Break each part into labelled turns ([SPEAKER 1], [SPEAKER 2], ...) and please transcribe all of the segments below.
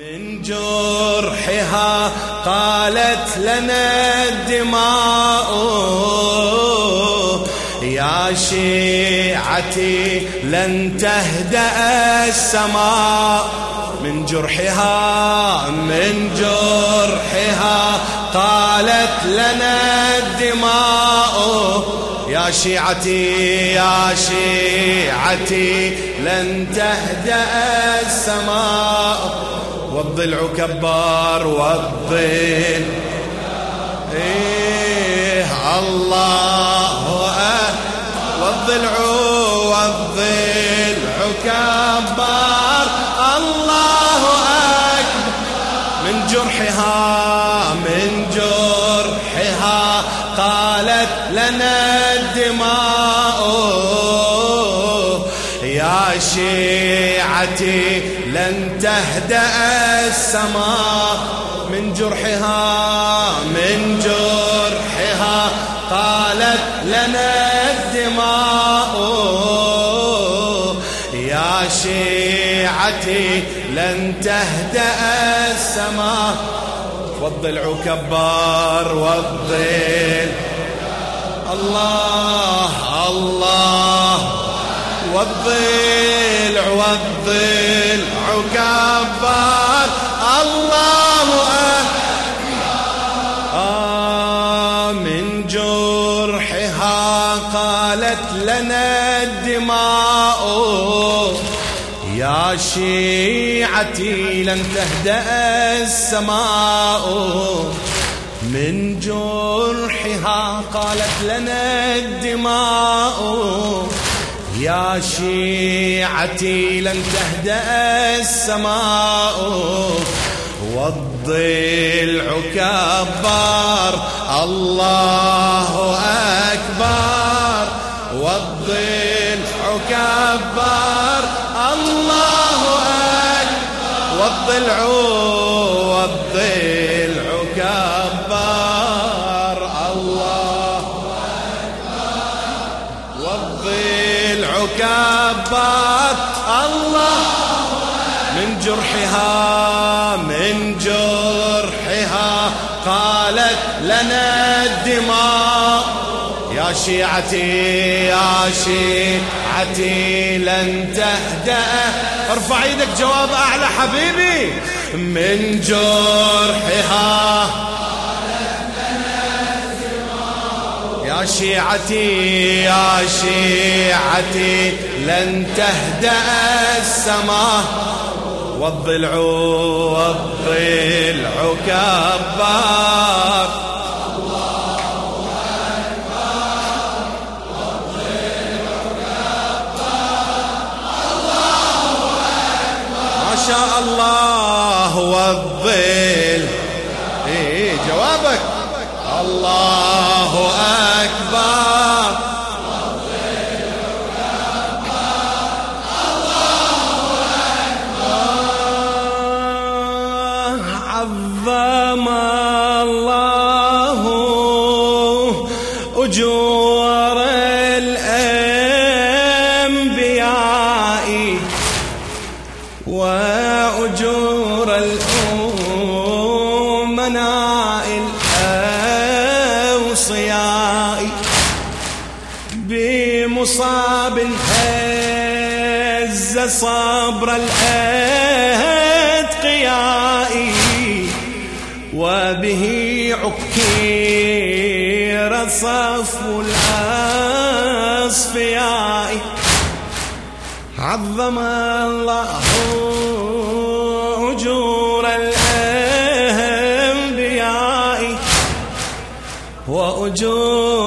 [SPEAKER 1] من جرحها قالت لنا الدماء يا شيعتي لن تهدأ السماء. من جرحها من جرحها قالت لنا الدماء. يا شيعتي يا شيعتي لن تهدأ السماء. والضلع كبار والضلع إيه الله والضلع والضلع كبار. الله أكبر. من جرحها من جرحها قالت لنا الدماء. يا شيعتي لن تهدأ السماء من جرحها من جرحها قالت لنا الدماء. يا شيعتي لن تهدأ السماء. والضلع كبار والضلع الله الله. والضلع والضلع كبار الله آه من جرحها قالت لنا الدماء. يا شيعتي لن تهدأ السماء. من جرحها قالت لنا الدماء. يا شيعتي لن تهدأ السماء والضلع كبار. الله أكبر. والضلع كبار. الله أكبر. والضلع كبار الله من جرحها من جرحها قالت لنا الدماء. يا شيعتي يا شيعتي لن تهدأ. ارفع إيدك جواب أعلى حبيبي. من جرحها يا شيعتي يا شيعتي لن تهدأ السماء. والضلع والضلع كبار. ما شاء الله إيه جوابك. الله أكبر. صبر الأتقياء وبه عكير صف الأصفياء. عظم الله أجور الأنبياء وأجور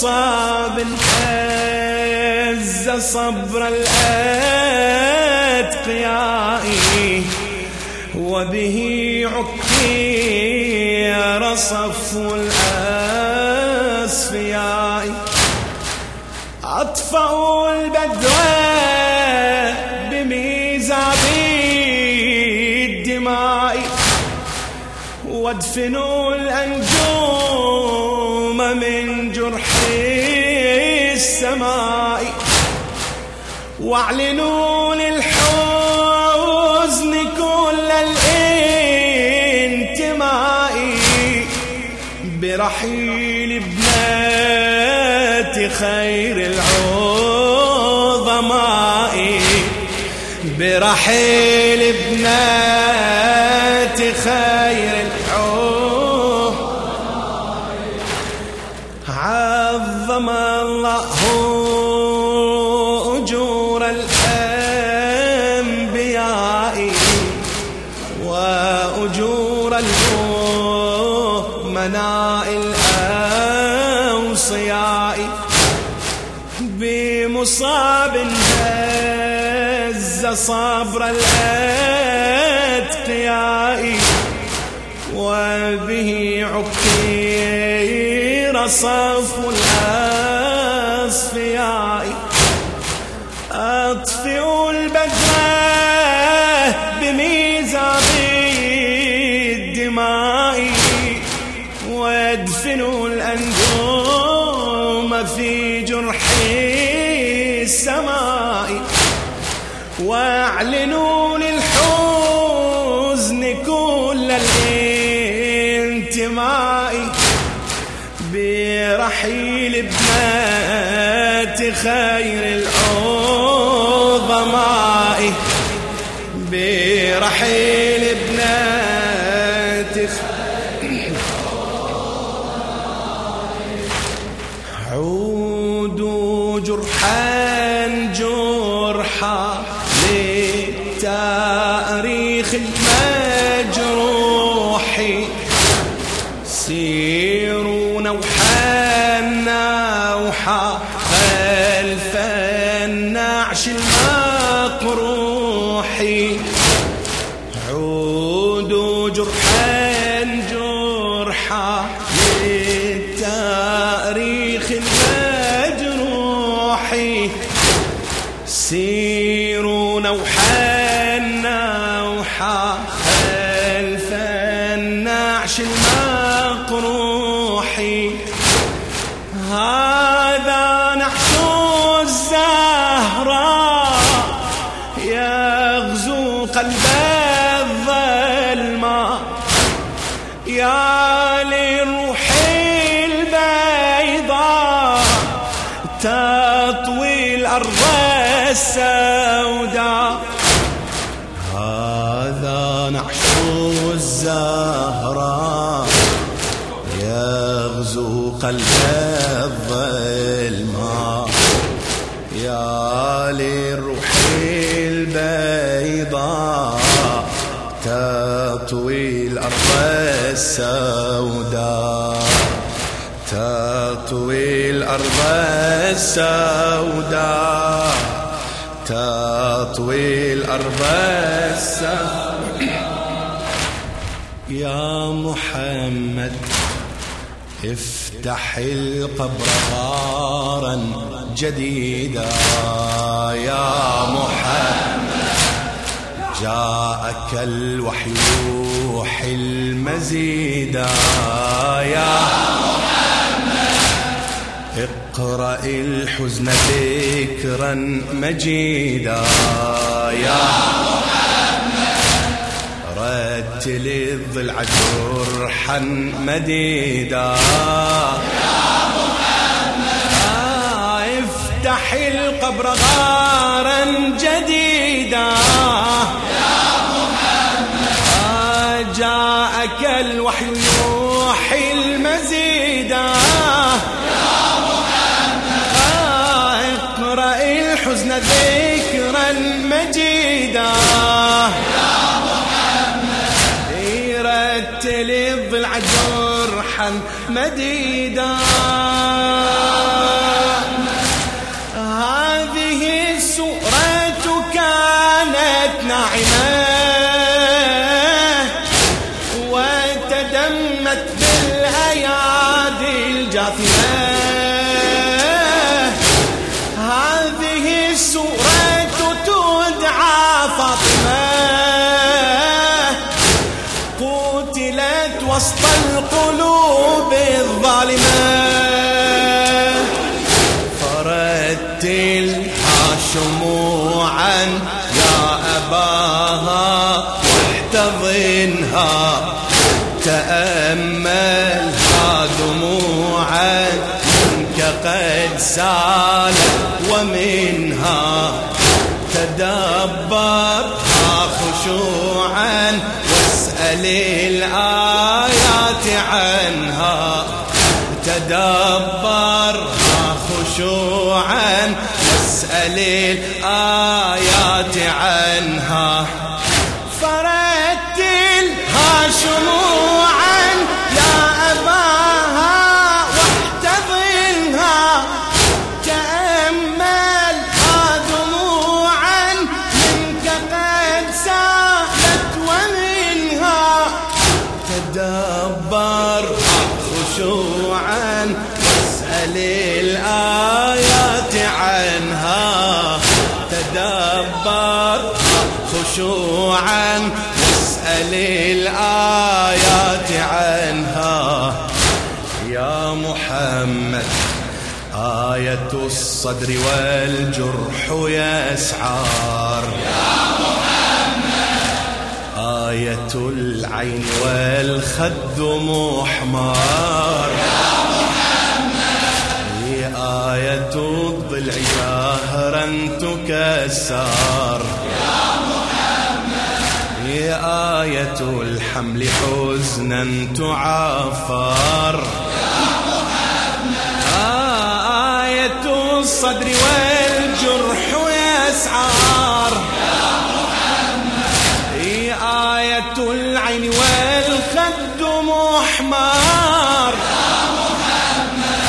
[SPEAKER 1] بمصاب هز صبر الأتقياء وبه عكير صف الأصفياء أطفأوا البدر بميزاب الدماء وادفنوا الأنجوم السماء واعلنوا للحزن كل الانتماء برحيل ابنات خير العظماء برحيل ابنات خير عظم الله أجور الأنبياء وأجور المؤمناء الأوصياء بمصاب هز صبر الأتقياء وبه عكير صف الأصفياء. أطفئوا البدر بميزاب الدماء وادفنوا الأنجوم في جرح السماء. وأعلنوا خير العظماء برحيل ابنات خير عودوا جرحا المجروح سيروا نوحا نوحا السوداء. هذا نعش الزهراء يغزو قلب الظلماء يا للروح البيضاء تطوي الأرض السوداء. تطوي الأرض السوداء. تطوي الأرض يا محمد افتح القبر غارا جديدا. يا محمد جاءك الوحي يوحي المزيدا. يا اقرأ الحزن ذكرا مجيدا. يا رتل الضلع جرحا مديدا. آه، افتح القبر غارا جديدا. آه، جاءك الوحي مديدا. تأملها دموعا منك قد سالت ومنها تدبرها خشوعا. واسأل الآيات عنها تدبرها خشوعا. واسأل الآيات عنها تدبرها خشوعا واسأل الآيات عنها. تدبر خشوعا واسأل الآيات عنها. يا محمد آية الصدر والجرح يسعار. يا محمد آية العين والخد محمار يا محمد آية الضلع جاهرا تكسر. هي آية الحمل حزنا تعافر. يا محمد آية الصدر والجرح يسعار يا محمد العين والخد محمار يا محمد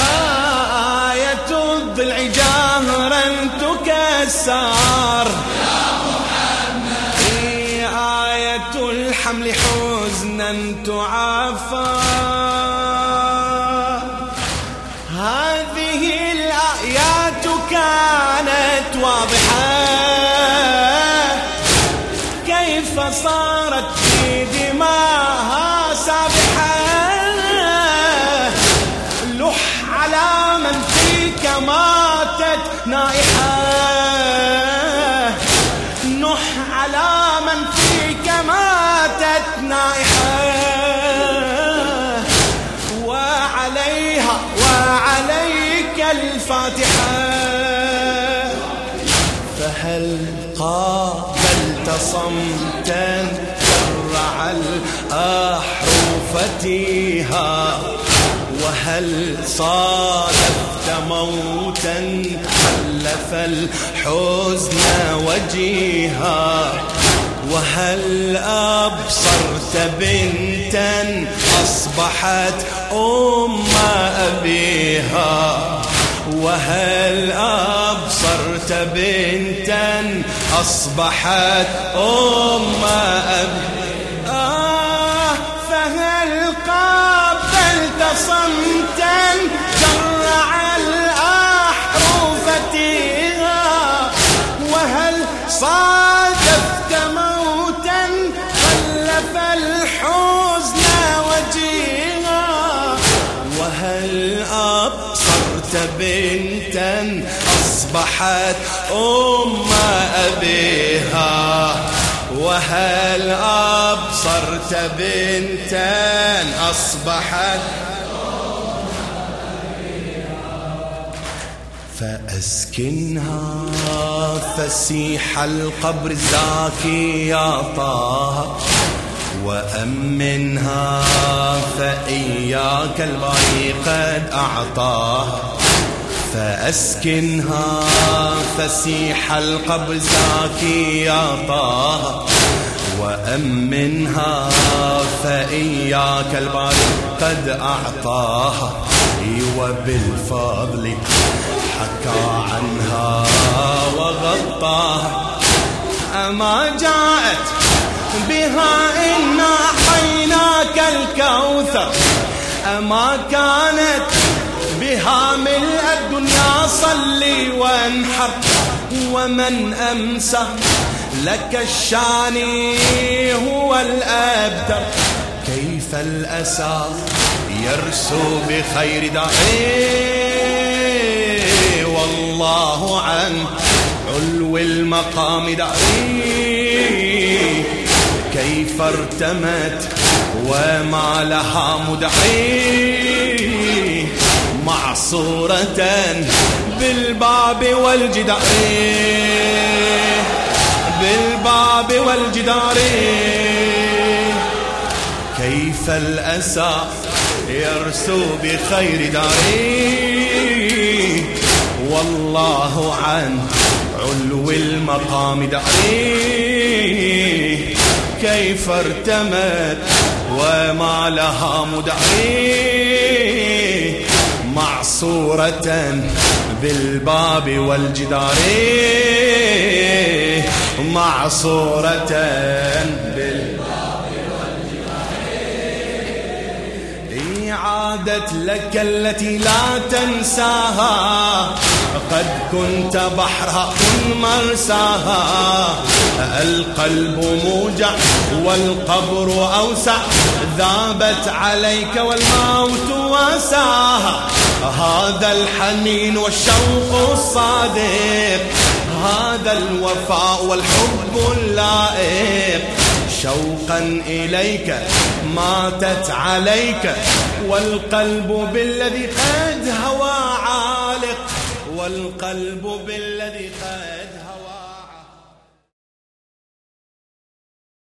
[SPEAKER 1] آية الضلع جهرا تكسر الحمل حزنا تعافى ماتت نائحة. نح على من فيك ماتت نائحة. وعليها وعليك الفاتحة. فهل قابلت صمتا شرع الأحرف فيها؟ وهل صادفت موتا حلف الحزن وجيها وهل أبصرت بنتا أصبحت أم أبيها وهل أبصرت بنتا أصبحت أم أبيها أصبحت أم أبيها وهل أبصرت بنتا أصبحت؟ فأسكنها فسيح القبر الزاكي يا طه وأمنها فإياك الباري قد أعطاه. فأسكنها فسيح القبر زاكي يا طه وأمنها فإياك الباري قد أعطاها وبالفضل حكى عنها وغطاها أما جاءت بها إنا أعطيناك الكوثر أما كانت بها ملء الدنيا صلي وانحر ومن أمسى لك الشاني هو الأبتر. كيف الأسى يرسو بخير والله والله عن علو المقام دعي كيف ارتمت وما لها مدعي؟ معصورة بالباب والجدار. بالباب والجدار. كيف الأسى يرسو بخير داري والله عن علو المقام داري كيف ارتمت وما لها مدعي معصورة بالباب والجدار. معصورة بالباب والجدار. عادت لك التي لا تنساها. قد كنت بحرها مرساها. القلب موجع والقبر أوسع ذابت عليك والموت وساها. هذا الحنين والشوق الصادق هذا الوفاء والحب اللائق. شوقا إليك ماتت عليك والقلب بالذي قد هوى والقلب بالذي قد